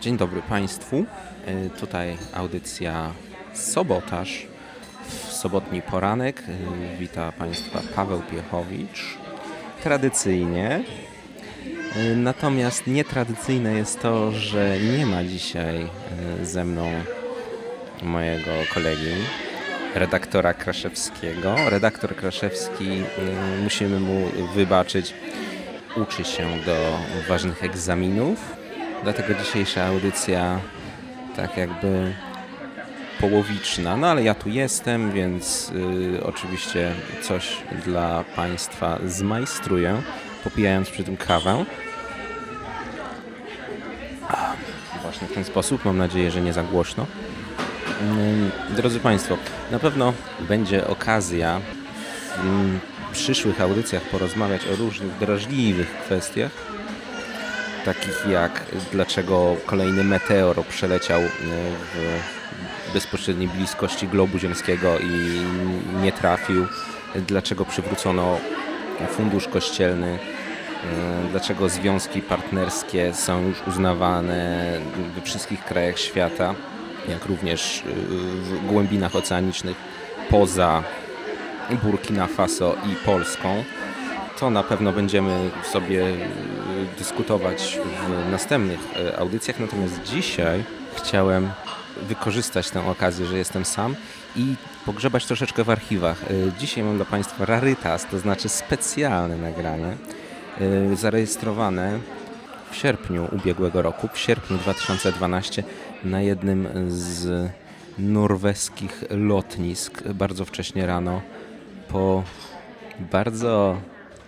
Dzień dobry Państwu. E, Tutaj audycja Sobotaż. W sobotni poranek e, wita Państwa Paweł Piechowicz. Tradycyjnie. E, Natomiast nietradycyjne jest to, że nie ma dzisiaj ze mną mojego kolegi, redaktora Kraszewskiego. Redaktor Kraszewski, e, musimy mu wybaczyć, uczy się do ważnych egzaminów. Dlatego dzisiejsza audycja tak jakby połowiczna. No ale ja tu jestem, więc y, oczywiście coś dla Państwa zmajstruję, popijając przy tym kawę. Właśnie w ten sposób. Mam nadzieję, że nie za głośno. Ym, Drodzy Państwo, na pewno będzie okazja w mm, przyszłych audycjach porozmawiać o różnych drażliwych kwestiach, takich jak dlaczego kolejny meteor przeleciał e, w bezpośredniej bliskości globu ziemskiego i nie trafił, dlaczego przywrócono fundusz kościelny, e, dlaczego związki partnerskie są już uznawane we wszystkich krajach świata, jak również e, w głębinach oceanicznych poza Burkina Faso i Polską to na pewno będziemy sobie y, dyskutować w następnych y, audycjach. Natomiast dzisiaj chciałem wykorzystać tę okazję, że jestem sam i pogrzebać troszeczkę w archiwach. Y, Dzisiaj mam dla Państwa rarytas, to znaczy specjalne nagranie, y, zarejestrowane w sierpniu ubiegłego roku, w sierpniu 2012 na jednym z norweskich lotnisk bardzo wcześnie rano po bardzo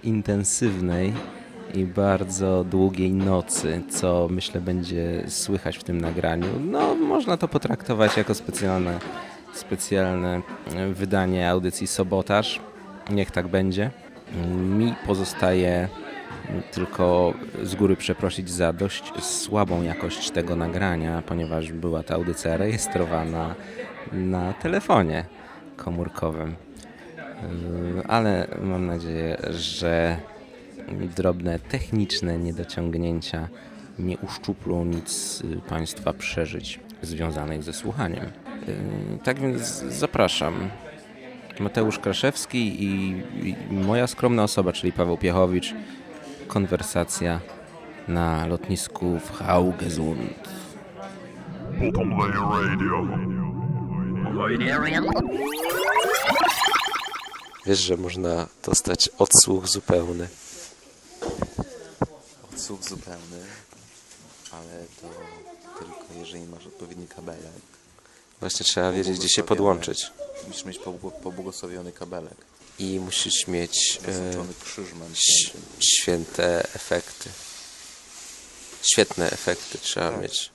intensywnej i bardzo długiej nocy, co myślę będzie słychać w tym nagraniu. No, można to potraktować jako specjalne, specjalne wydanie audycji Sobotaż. Niech tak będzie. Mi pozostaje tylko z góry przeprosić za dość słabą jakość tego nagrania, ponieważ była ta audycja rejestrowana na telefonie komórkowym. Yy, ale mam nadzieję, że drobne techniczne niedociągnięcia nie uszczuplą nic y, Państwa przeżyć związanych ze słuchaniem. Yy, Tak więc zapraszam. Mateusz Kraszewski i moja skromna osoba, czyli Paweł Piechowicz. Konwersacja na lotnisku w Haugesund. Bottom Layer Radio. Wiesz, że można dostać odsłuch zupełny. Odsłuch zupełny, ale to tylko jeżeli masz odpowiedni kabelek. Właśnie trzeba wiedzieć, gdzie się podłączyć. Musisz mieć pobł- pobłogosławiony kabelek. I musisz mieć e, święte efekty. Świetne efekty trzeba Tak. mieć.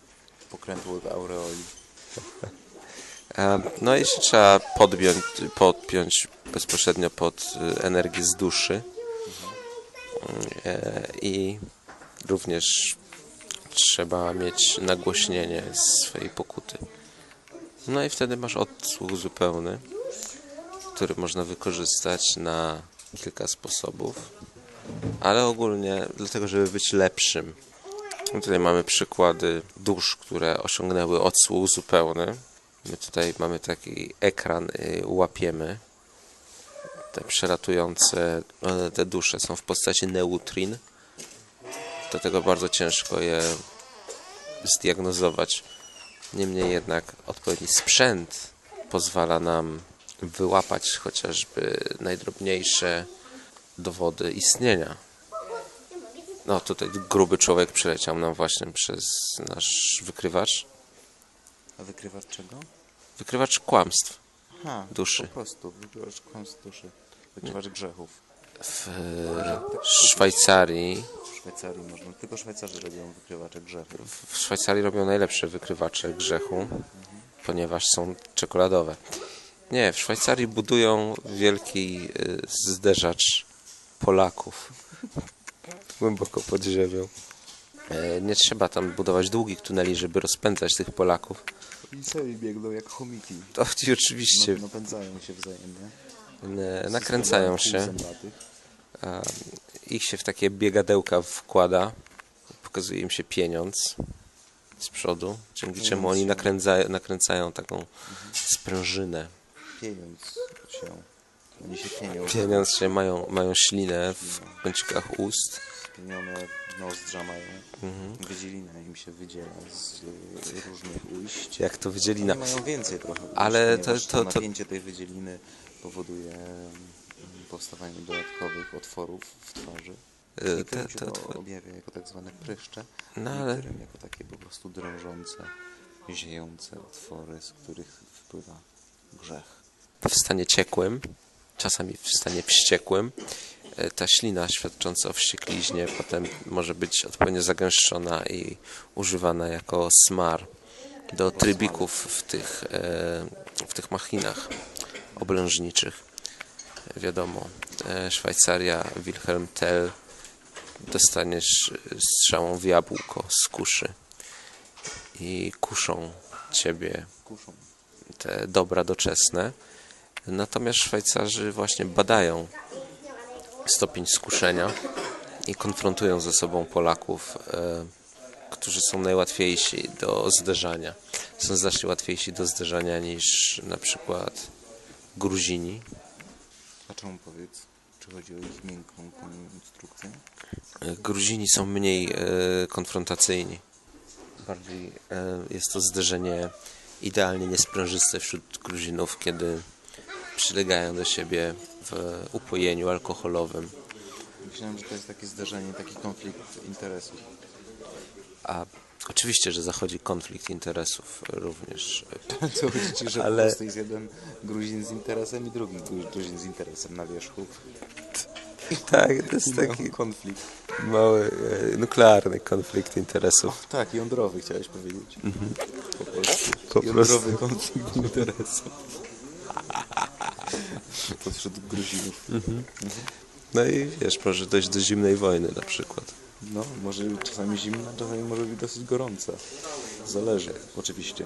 Pokrętły w aureoli. A, no i się trzeba podpiąć, podpiąć bezpośrednio pod e, energię z duszy. E, I również trzeba mieć nagłośnienie swojej pokuty. No i wtedy masz odsłuch zupełny, który można wykorzystać na kilka sposobów, ale ogólnie dlatego, żeby być lepszym. No Tutaj mamy przykłady dusz, które osiągnęły odsłuch zupełny. My tutaj mamy taki ekran, y, łapiemy. Te przelatujące, one, te dusze są w postaci neutrin. Dlatego bardzo ciężko je zdiagnozować. Niemniej jednak odpowiedni sprzęt pozwala nam wyłapać chociażby najdrobniejsze dowody istnienia. No tutaj gruby człowiek przeleciał nam właśnie przez nasz wykrywacz. A wykrywacz czego? Wykrywacz kłamstw Ha, Duszy. Po prostu, wykrywacz kłamstw duszy. Wykrywacz grzechów. w Szwajcarii. W Szwajcarii można, tylko Szwajcarzy robią wykrywacze grzechów. W Szwajcarii robią najlepsze wykrywacze grzechu, ponieważ są czekoladowe. Nie, w Szwajcarii budują wielki y, zderzacz Polaków głęboko pod ziemią. E, Nie trzeba tam budować długich tuneli, żeby rozpędzać tych Polaków. I sami biegną jak chomiki. To ci oczywiście No, napędzają się wzajemnie. nakręcają się. A ich się w takie biegadełka wkłada, pokazuje im się pieniądz z przodu, dzięki czemu oni nakręcają, nakręcają taką sprężynę. Pieniądz się. Oni się pienią. Pieniądz się mają, mają ślinę w kącikach ust. Pienione nozdrza mają. Mhm. Wydzielina im się wydziela z y, różnych ujść. Jak to widzieli Oni mają więcej trochę ujść, Ale to- to- to- napięcie tej wydzieliny powoduje mm, powstawanie dodatkowych otworów w twarzy. Niektórym te- się te to otwory. objawia jako tak zwane pryszcze, No ale- niektórym jako takie po prostu drążące, ziejące otwory, z których wpływa grzech. W stanie ciekłym, czasami w stanie wściekłym. E, Ta ślina świadcząca o wściekliźnie potem może być odpowiednio zagęszczona i używana jako smar do trybików w tych, e, w tych machinach oblężniczych. Wiadomo, e, Szwajcaria, Wilhelm Tell, dostaniesz strzałą w jabłko z kuszy i kuszą ciebie te dobra doczesne. Natomiast Szwajcarzy właśnie badają stopień skuszenia i konfrontują ze sobą Polaków, e, którzy są najłatwiejsi do zderzania. Są znacznie łatwiejsi do zderzania niż na przykład Gruzini. A czemu powiedz? Czy chodzi o ich miękką konstrukcję? E, Gruzini są mniej e, konfrontacyjni. Bardziej jest to zderzenie idealnie niesprężyste wśród Gruzinów, kiedy przylegają do siebie w upojeniu alkoholowym. Myślałem, że to jest takie zdarzenie, taki konflikt interesów. A oczywiście, że zachodzi konflikt interesów również. To chodzi ci, że Ale- po prostu jest jeden Gruzin z interesem i drugi Gru- Gruzin z interesem na wierzchu. Tak, to jest I mają konflikt. mały e, nuklearny konflikt interesów. Tak, jądrowy chciałeś powiedzieć. Po prostu. Po jądrowy konflikt interesów. Pośród Gruzinów. No i wiesz, może dojść do zimnej wojny na przykład. No, może czasami zimna, czasami może być dosyć gorąca. Zależy, oczywiście.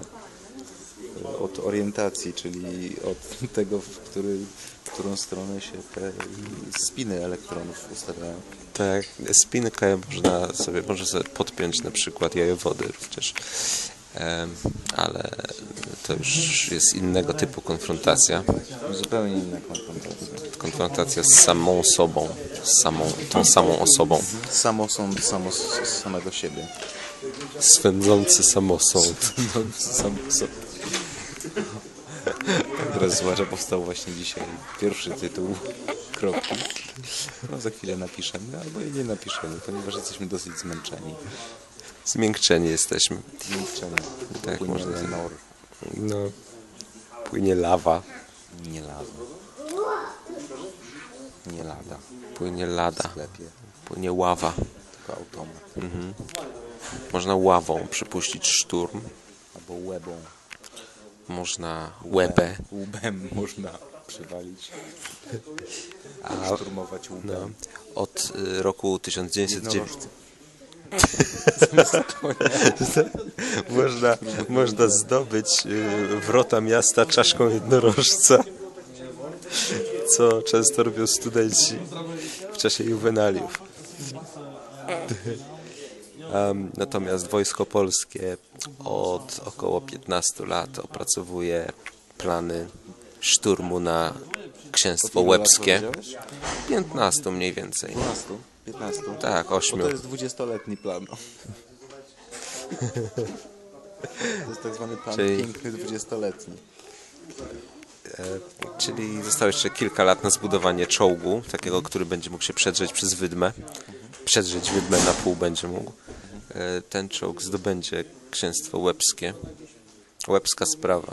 Od orientacji, czyli od tego, w, który, w którą stronę się te spiny elektronów ustawiają. Tak, spinkę można sobie, można sobie podpiąć na przykład jajowody również. Ale to już jest innego typu konfrontacja. Zupełnie inna konfrontacja. Konfrontacja z samą sobą, z samą, tą samą osobą. Samosąd samo, z samego siebie. Swędzący samosąd. Sam, sam. Teraz zważa powstał właśnie dzisiaj pierwszy tytuł kropki. No za chwilę napiszemy, albo i nie napiszemy, ponieważ jesteśmy dosyć zmęczeni. Zmiękczeni jesteśmy. Zmęczeni. Tak, Płynie można- Lenor. No, płynie lawa, Nie lada. Nie lada. płynie W lada, sklepie. płynie ława. Tylko automat. Można ławą przypuścić szturm, Albo łebą. można łebę, Łbem można przywalić. Szturmować łbem. no, od y, roku 1909 Jednorożce. można, można zdobyć y, wrota miasta czaszką jednorożca, co często robią studenci w czasie juwenaliów. Em, Natomiast Wojsko Polskie od około 15 lat opracowuje plany szturmu na księstwo łebskie. powiedziałeś? 15 mniej więcej. 12? 15? Tak, Bo 8. to jest 20-letni plan. To jest tak zwany plan Czyli- piękny 20-letni. Czyli zostało jeszcze kilka lat na zbudowanie czołgu, takiego, który będzie mógł się przedrzeć przez wydmę. Przedrzeć wydmę na pół będzie mógł. E, Ten czołg zdobędzie księstwo łebskie. Łebska sprawa.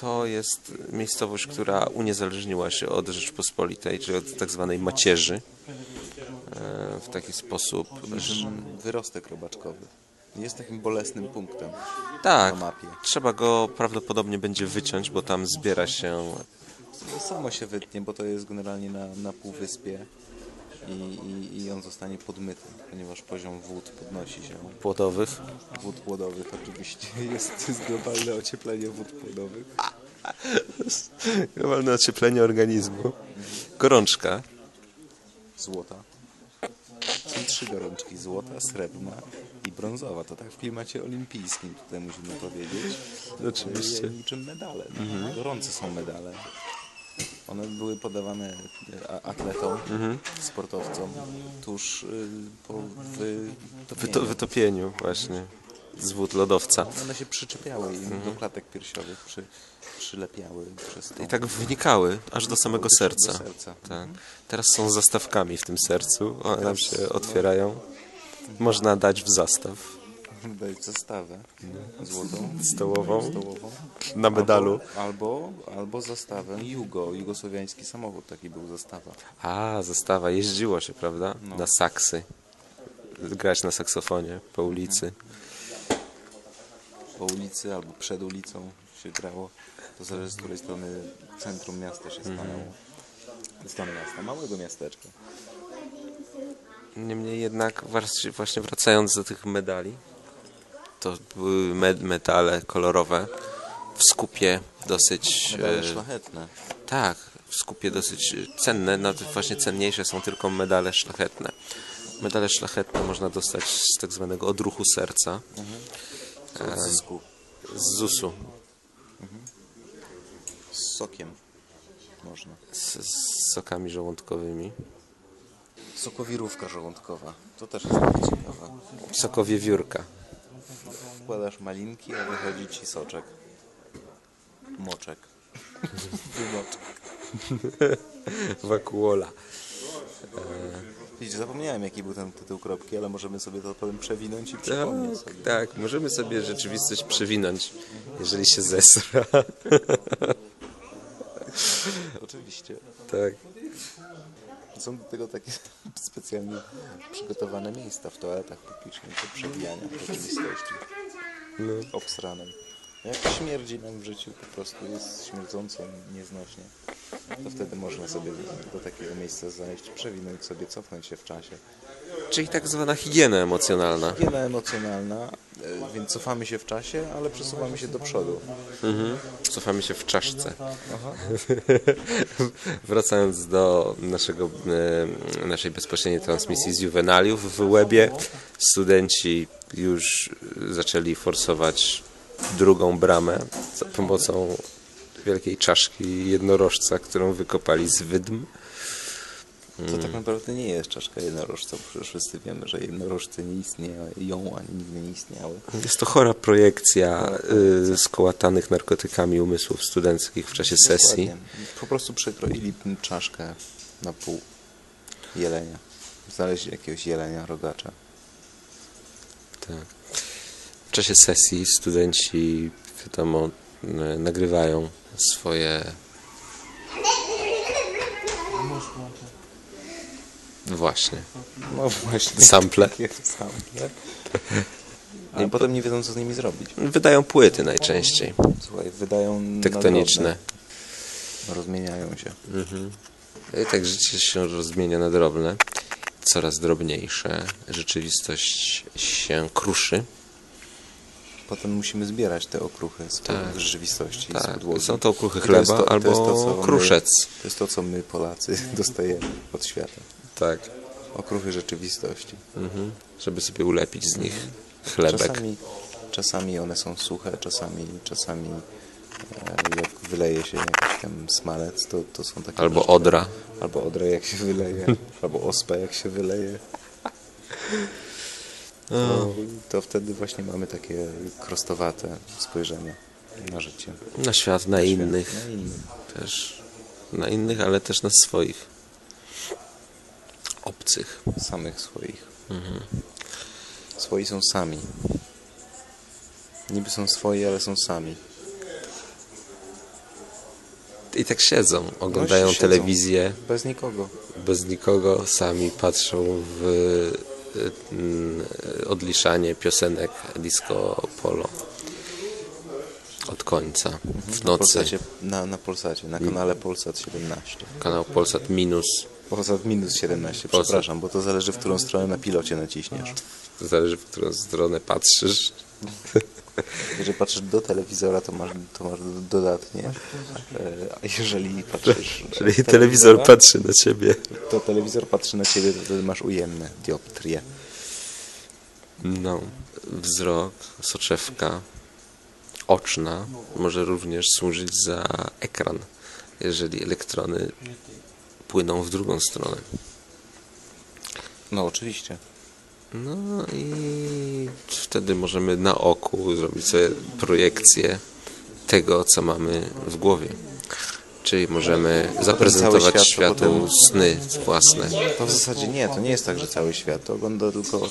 To jest miejscowość, która uniezależniła się od Rzeczpospolitej, czyli od tak zwanej macierzy. E, W taki sposób, Wyrostek robaczkowy. Jest takim bolesnym punktem tak, na mapie. trzeba go prawdopodobnie będzie wyciąć, bo tam zbiera się To samo się wytnie, bo to jest generalnie na, na półwyspie. I, i, i on zostanie podmyty, ponieważ poziom wód podnosi się. Płodowych. Wód płodowych oczywiście. Jest, jest globalne ocieplenie wód płodowych. Globalne ocieplenie organizmu. Gorączka. Złota. Są trzy gorączki. Złota, srebrna i brązowa. To tak w klimacie olimpijskim tutaj musimy powiedzieć. Oczywiście. Niczym medale. Gorące są medale. One były podawane a- atletom, sportowcom tuż y, po Wyto, wytopieniu. wytopieniu właśnie z wód lodowca. One się przyczepiały im do klatek piersiowych, przy, przylepiały przez to. I tak wynikały aż do samego Do serca. serca. Tak. Teraz są zastawkami w tym sercu. One nam się otwierają. Można dać w zastaw Dać zastawę złotą, stołową stołową. na medalu. Albo, albo zastawę Jugo, jugosłowiański samochód taki był zastawa. A, zastawa. Jeździło się, prawda? Na saksy. Grać na saksofonie po ulicy. Po ulicy albo przed ulicą się grało. To zależy z której strony centrum miasta się stanęło. Stan miasta, małego miasteczka. Niemniej jednak właśnie wracając do tych medali, to były med metale kolorowe w skupie dosyć... Medale e, szlachetne. Tak, w skupie dosyć cenne, nawet właśnie cenniejsze są tylko medale szlachetne. Medale szlachetne można dostać z tak zwanego odruchu serca, Z odzysku. z ZUS-u, Z sokiem można. z, z sokami żołądkowymi. Sokowirówka żołądkowa. To też jest bardzo ciekawe. Sokowiewiórka. Wkładasz malinki, a wychodzi ci soczek. Moczek. Wymoczek. Wakuola. Widzicie, zapomniałem jaki był ten tytuł kropki, ale możemy sobie to potem przewinąć i Tak, przypomnieć sobie. tak, możemy sobie rzeczywistość przewinąć, jeżeli się zesra. Oczywiście. Tak. Są do tego takie specjalnie przygotowane miejsca w toaletach publicznych do przewijania rzeczywistości. Obsranem. Jak śmierdzi nam w życiu po prostu jest śmierdząco nieznośnie, to wtedy można sobie do takiego miejsca zajść, przewinąć sobie, cofnąć się w czasie. Czyli tak zwana higiena emocjonalna. Higiena emocjonalna, e, więc cofamy się w czasie, ale przesuwamy się do przodu. Mhm. Cofamy się w czaszce. Wracając do naszego, e, naszej bezpośredniej transmisji z juwenaliów w Łebie, studenci już zaczęli forsować drugą bramę za pomocą wielkiej czaszki jednorożca, którą wykopali z wydm. To tak naprawdę nie jest czaszka jednorożca, bo przecież wszyscy wiemy, że jednorożce nie istnieją, ani nigdy nie istniały. Jest to chora projekcja y, skołatanych narkotykami umysłów studenckich w czasie sesji. Dokładnie. Po prostu przekroili czaszkę na pół jelenia. Znaleźli jakiegoś jelenia, rogacza. Tak. W czasie sesji studenci, wiadomo, nagrywają swoje właśnie No właśnie. sample. I potem nie wiedzą, co z nimi zrobić. Wydają płyty najczęściej, Słuchaj, wydają tektoniczne. Rozmieniają się. I tak życie się rozmienia na drobne, coraz drobniejsze. Rzeczywistość się kruszy. Potem musimy zbierać te okruchy z Tak. rzeczywistości. z Tak, podłogi. są to okruchy chleba to- to jest to, co albo my- kruszec. To jest to, co my Polacy dostajemy od świata. Tak, Okruchy rzeczywistości. mhm. żeby sobie ulepić z nich chlebek. Czasami, czasami one są suche, czasami, czasami e, jak wyleje się jakiś tam smalec, to, to są takie... Albo rzeczy. odra. Albo odra jak się wyleje, albo ospa jak się wyleje. To, to wtedy właśnie mamy takie krostowate spojrzenie na życie. Na świat, na innych. Na innych. Też. Na innych, ale też na swoich. Obcych. Samych swoich. Swoi są sami. Niby są swoi, ale są sami. I tak siedzą, oglądają siedzą. telewizję Bez nikogo. bez nikogo, sami patrzą w y, mm, odliszanie piosenek disco polo od końca w Na nocy. Polsacie, na, na Polsacie, na kanale Polsat 17. Kanał Polsat Minus Poza minus 17, Poza. przepraszam, bo to zależy w którą stronę na pilocie naciśniesz. Zależy, w którą stronę patrzysz. Jeżeli patrzysz do telewizora, to masz, to masz dodatnie. E, A jeżeli patrzysz... Czyli telewizor patrzy na ciebie. To telewizor patrzy na ciebie, to wtedy masz ujemne dioptrie. No, wzrok, soczewka oczna może również służyć za ekran, jeżeli elektrony płyną w drugą stronę. No oczywiście. No i wtedy możemy na oku zrobić sobie projekcję tego, co mamy w głowie. Czyli możemy zaprezentować świat światu potem- sny własne. To w zasadzie nie, to nie jest tak, że cały świat. To ogląda tylko,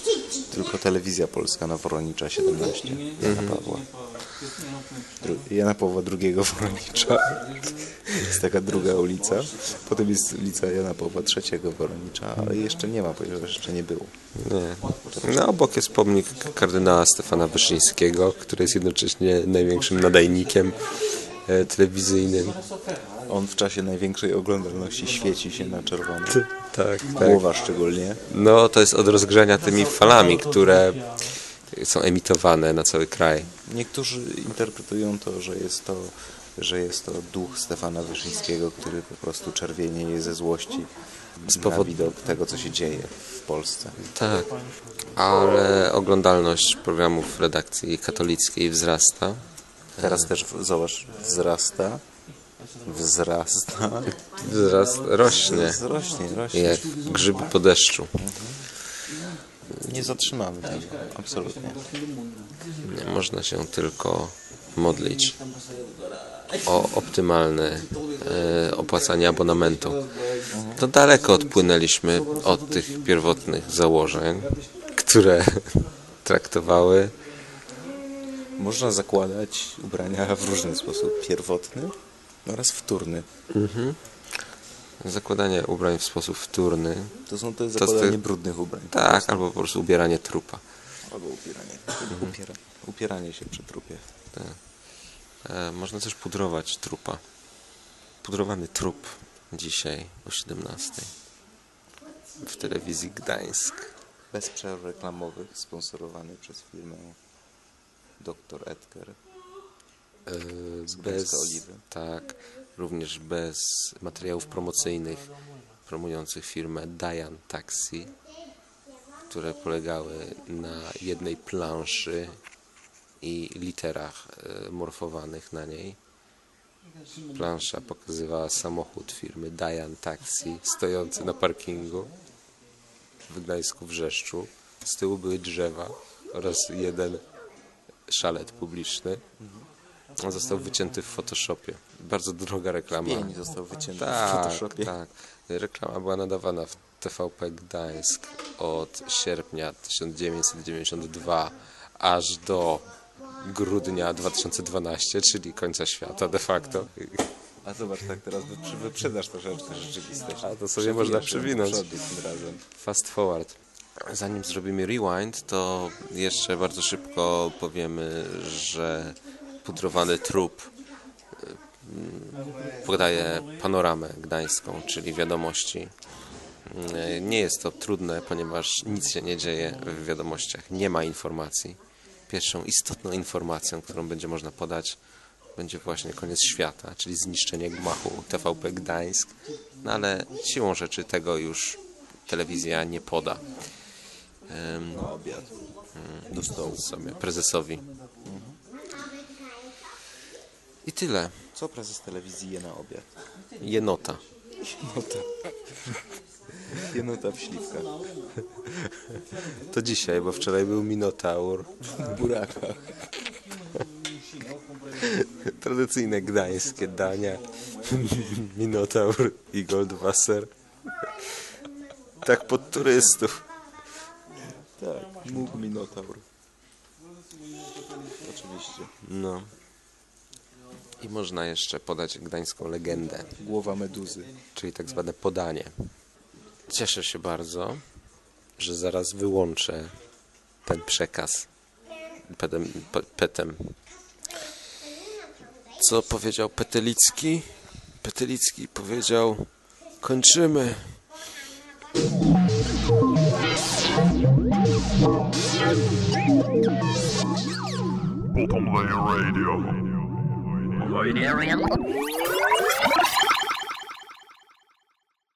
tylko telewizja polska na Woronicza 17. Jana Pawła. Dru Jana Pawła II Woronicza. Jest taka druga ulica. Potem jest ulica Jana Pawła III Woronicza, ale jeszcze nie ma, ponieważ jeszcze nie było. Nie. No, obok jest pomnik kardynała Stefana Wyszyńskiego, który jest jednocześnie największym nadajnikiem e, telewizyjnym. On w czasie największej oglądalności świeci się na czerwono. Tak, Głowa szczególnie. No, to jest od rozgrzania tymi falami, które są emitowane na cały kraj. Niektórzy interpretują to, że jest to, że jest to duch Stefana Wyszyńskiego, który po prostu czerwienieje ze złości z powodu- widok tego, co się dzieje w Polsce. Tak, ale oglądalność programów redakcji katolickiej wzrasta. Teraz też, zobacz, wzrasta, wzrasta, Wzrast rośnie, rośnie, rośnie. jak grzyby po deszczu. Nie zatrzymamy tego, absolutnie. Nie można się tylko modlić o optymalne e, opłacanie abonamentu. To daleko odpłynęliśmy od tych pierwotnych założeń, które traktowały Można zakładać ubrania w różny sposób. Pierwotny oraz wtórny. zakładanie ubrań w sposób wtórny. To są To zakładanie ty- brudnych ubrań. Tak, albo po prostu ubieranie trupa. Albo upieranie. Upiera, upieranie się przy trupie. E, można też pudrować trupa. Pudrowany trup dzisiaj o 17 w telewizji Gdańsk. Bez przerw reklamowych, sponsorowany przez firmę Dr. Edgar. E, bez, tak, również bez materiałów promocyjnych promujących firmę Diane Taxi, które polegały na jednej planszy i literach e, morfowanych na niej. Plansza pokazywała samochód firmy Diane Taxi stojący na parkingu w Gdańsku Wrzeszczu. Z tyłu były drzewa oraz jeden szalet publiczny. On został wycięty w Photoshopie. Bardzo droga reklama. Pień został wycięty w Tak, Photoshopie. tak. Reklama była nadawana w TVP Gdańsk od sierpnia 1992 aż do grudnia 2012, czyli końca świata de facto. A zobacz, tak teraz wyprzedasz troszeczkę rzeczywistość. A to sobie można przewinąć. Fast forward. Zanim zrobimy rewind, to jeszcze bardzo szybko powiemy, że pudrowany trup y, podaje panoramę gdańską, czyli wiadomości. Y, Nie jest to trudne, ponieważ nic się nie dzieje w wiadomościach. Nie ma informacji. Pierwszą istotną informacją, którą będzie można podać, będzie właśnie koniec świata, czyli zniszczenie gmachu TVP Gdańsk. No ale siłą rzeczy tego już telewizja nie poda. Em, Na obiad. Do stołu. sobie, prezesowi. I tyle. Co prezes telewizji je na obiad? Jenota. Jenota. Jenota w śliwkach. To dzisiaj, bo wczoraj był Minotaur. W burakach. Tradycyjne gdańskie dania. Minotaur i Goldwasser. Tak pod turystów. Tak, mógł Minotaur. Oczywiście. No. I można jeszcze podać gdańską legendę. Głowa meduzy. Czyli tak zwane podanie. Cieszę się bardzo, że zaraz wyłączę ten przekaz petem. petem. Co powiedział Petelicki? Petelicki powiedział kończymy. Book on Radio. Radio.